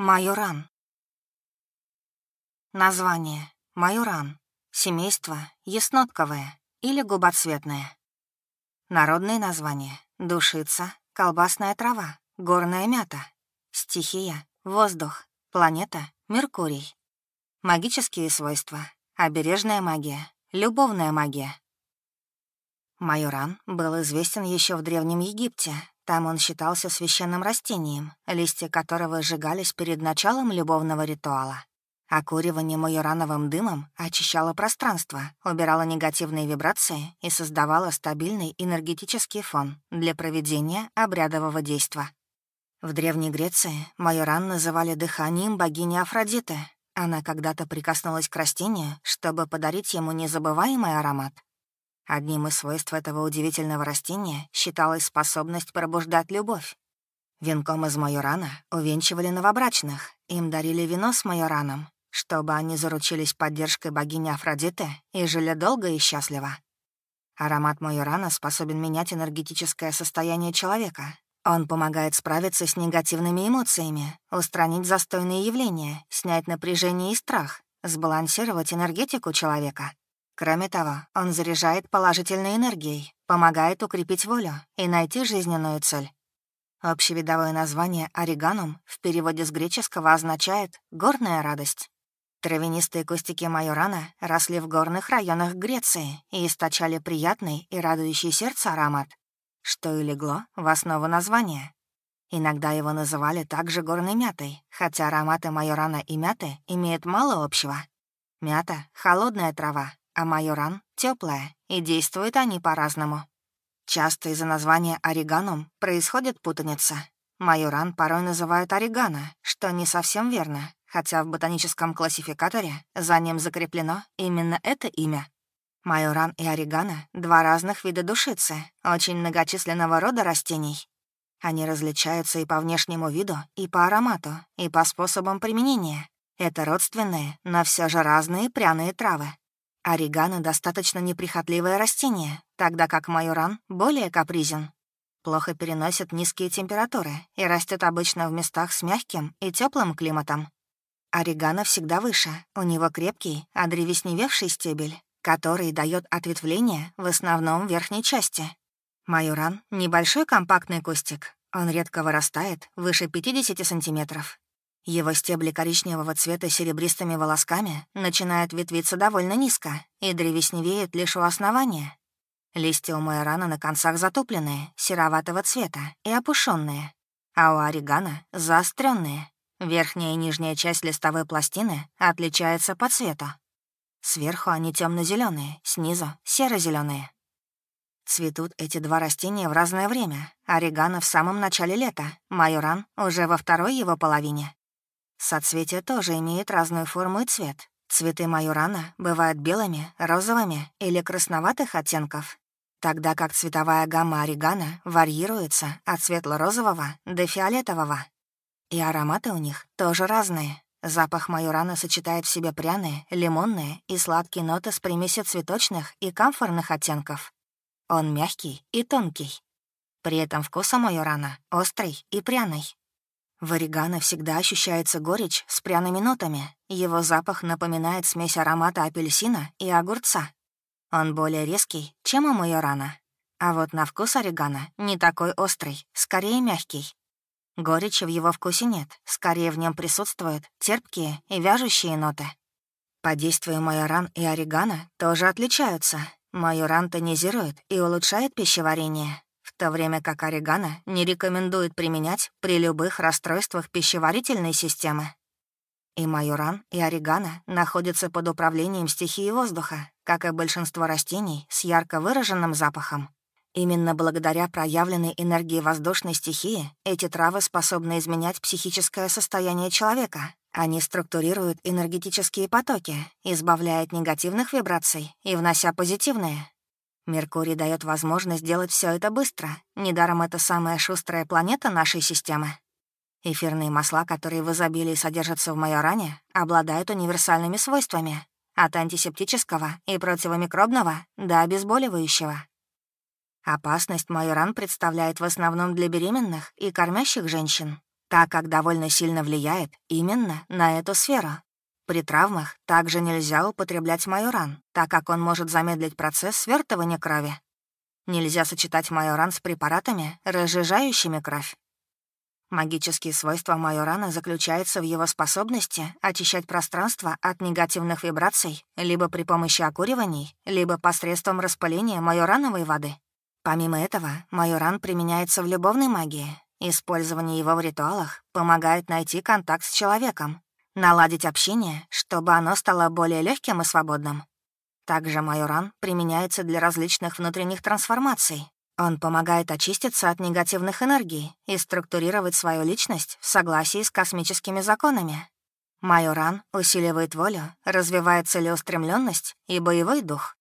Майоран. Название. Майоран. Семейство. Яснотковое или губоцветное. Народные названия. Душица, колбасная трава, горная мята. Стихия. Воздух. Планета. Меркурий. Магические свойства. Обережная магия. Любовная магия. Майоран был известен еще в Древнем Египте, там он считался священным растением, листья которого сжигались перед началом любовного ритуала. Окуривание майорановым дымом очищало пространство, убирало негативные вибрации и создавало стабильный энергетический фон для проведения обрядового действа. В Древней Греции майоран называли дыханием богини Афродиты. Она когда-то прикоснулась к растению, чтобы подарить ему незабываемый аромат. Одним из свойств этого удивительного растения считалась способность пробуждать любовь. Венком из майорана увенчивали новобрачных, им дарили вино с майораном, чтобы они заручились поддержкой богини Афродиты и жили долго и счастливо. Аромат майорана способен менять энергетическое состояние человека. Он помогает справиться с негативными эмоциями, устранить застойные явления, снять напряжение и страх, сбалансировать энергетику человека. Кроме того, он заряжает положительной энергией, помогает укрепить волю и найти жизненную цель. Общевидовое название «ориганум» в переводе с греческого означает «горная радость». Травянистые кустики майорана росли в горных районах Греции и источали приятный и радующий сердце аромат, что и легло в основу названия. Иногда его называли также горной мятой, хотя ароматы майорана и мяты имеют мало общего. Мята — холодная трава, а майоран — теплая, и действуют они по-разному. Часто из-за названия ориганум происходит путаница. Майоран порой называют орегано, что не совсем верно, хотя в ботаническом классификаторе за ним закреплено именно это имя. Майоран и орегано — два разных вида душицы, очень многочисленного рода растений. Они различаются и по внешнему виду, и по аромату, и по способам применения. Это родственные, но все же разные пряные травы, Орегано достаточно неприхотливое растение, тогда как майоран более капризен. Плохо переносит низкие температуры и растет обычно в местах с мягким и теплым климатом. Орегано всегда выше, у него крепкий, а стебель, который дает ответвление в основном верхней части. Майоран — небольшой компактный кустик. Он редко вырастает выше 50 сантиметров его стебли коричневого цвета с серебристыми волосками начинают ветвиться довольно низко и древесневеют лишь у основания. Листья у майорана на концах затупленные, сероватого цвета и опушенные, а у орегана — заостренные. Верхняя и нижняя часть листовой пластины отличаются по цвету. Сверху они темно зеленые снизу — серо зеленые Цветут эти два растения в разное время. Орегано в самом начале лета, майоран уже во второй его половине. Соцветия тоже имеют разную форму и цвет. Цветы майорана бывают белыми, розовыми или красноватых оттенков, тогда как цветовая гамма орегана варьируется от светло-розового до фиолетового. И ароматы у них тоже разные. Запах майорана сочетает в себе пряные, лимонные и сладкие ноты с примесью цветочных и камфорных оттенков. Он мягкий и тонкий. При этом вкус майорана острый и пряный. В орегано всегда ощущается горечь с пряными нотами. Его запах напоминает смесь аромата апельсина и огурца. Он более резкий, чем у майорана. А вот на вкус орегано не такой острый, скорее мягкий. Горечи в его вкусе нет, скорее в нем присутствуют терпкие и вяжущие ноты. По действию майоран и орегано тоже отличаются. Майоран тонизирует и улучшает пищеварение, то время как орегано не рекомендует применять при любых расстройствах пищеварительной системы. И майоран, и орегано находятся под управлением стихии воздуха, как и большинство растений с ярко выраженным запахом. Именно благодаря проявленной энергии воздушной стихии эти травы способны изменять психическое состояние человека. Они структурируют энергетические потоки, избавляя от негативных вибраций и внося позитивные, Меркурий дает возможность сделать все это быстро. Недаром это самая шустрая планета нашей системы. Эфирные масла, которые в изобилии содержатся в майоране, обладают универсальными свойствами от антисептического и противомикробного до обезболивающего. Опасность майоран представляет в основном для беременных и кормящих женщин. так как довольно сильно влияет именно на эту сферу. При травмах также нельзя употреблять майоран, так как он может замедлить процесс свертывания крови. Нельзя сочетать майоран с препаратами, разжижающими кровь. Магические свойства майорана заключаются в его способности очищать пространство от негативных вибраций либо при помощи окуриваний, либо посредством распыления майорановой воды. Помимо этого, майоран применяется в любовной магии. Использование его в ритуалах помогает найти контакт с человеком, наладить общение, чтобы оно стало более легким и свободным. Также майоран применяется для различных внутренних трансформаций, он помогает очиститься от негативных энергий и структурировать свою личность в согласии с космическими законами. Майоран усиливает волю, развивает целеустремленность и боевой дух.